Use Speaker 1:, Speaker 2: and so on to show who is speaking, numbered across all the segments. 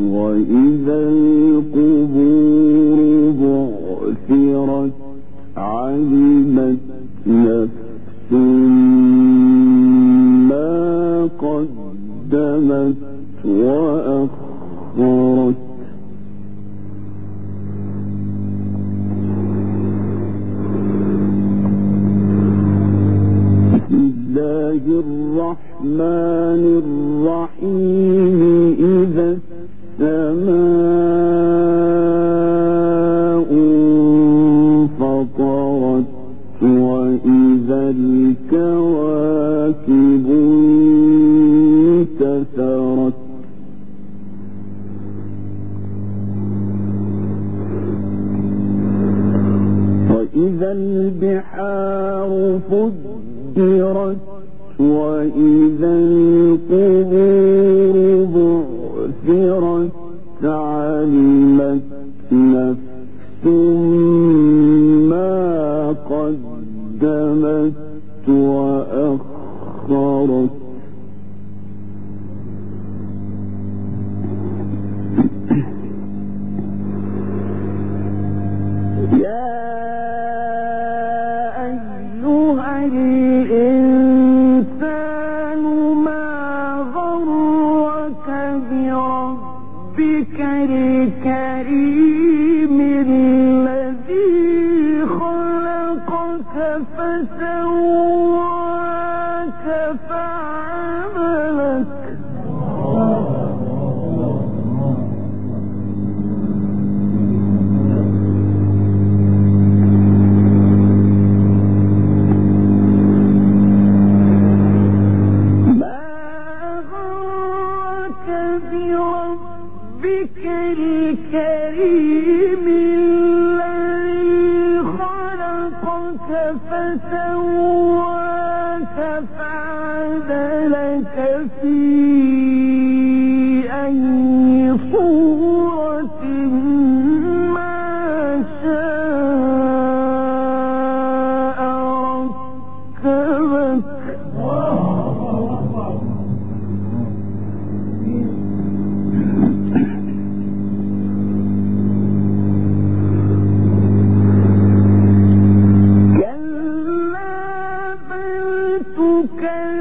Speaker 1: وإذا القبور بعثرت علمت نفس ما قدمت وأخرت بسم الله الرحمن الرحيم وإذا البحار فجرت وإذا القبور بعثرت علمت نفس ما قدمت وأخرت الكريم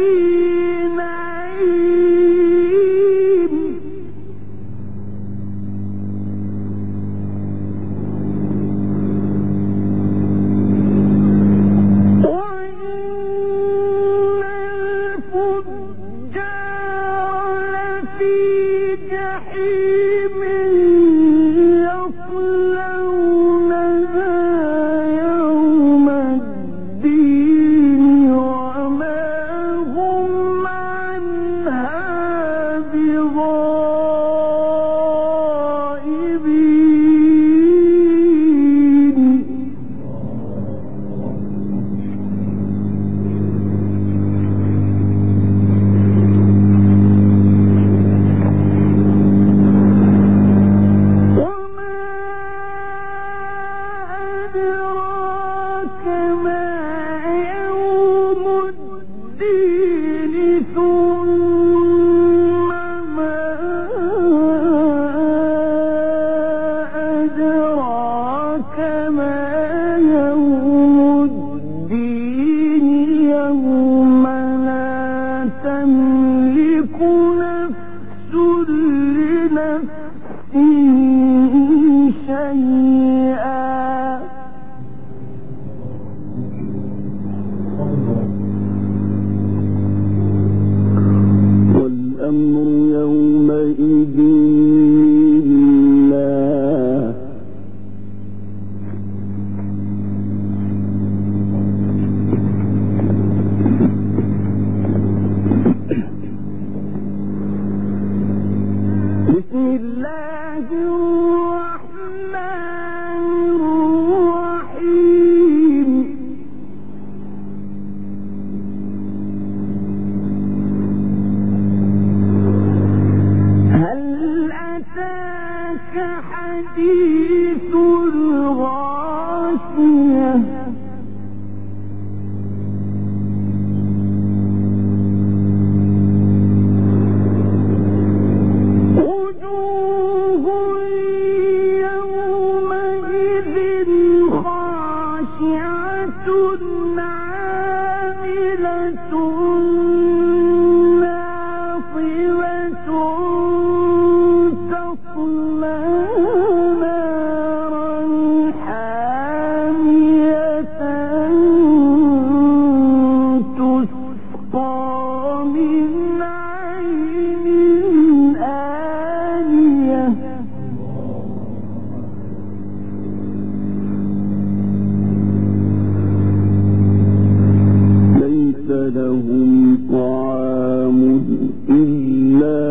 Speaker 1: ਦੀ إلا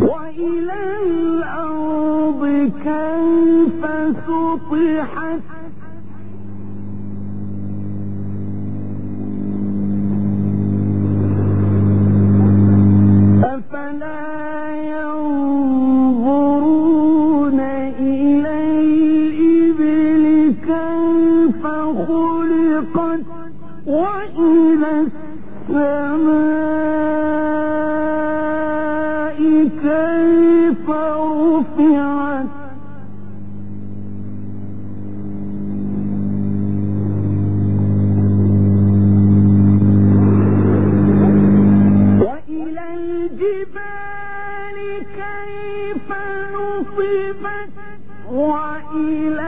Speaker 1: وإلى الأرض كيف سطحت؟ خلقت وإلى السماء كيف رفعت؟ وإلى الجبال كيف نصبت؟ وإلى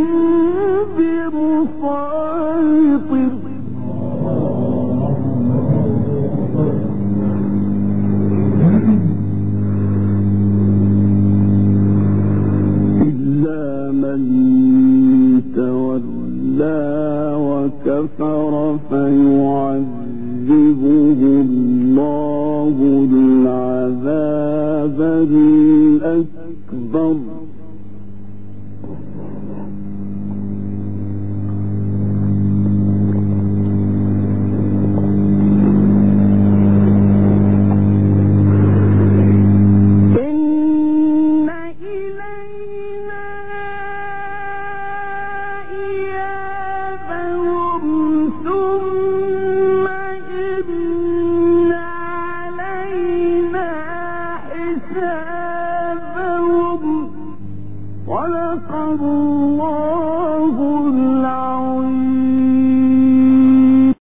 Speaker 1: فيعذبه الله العذاب الأكبر.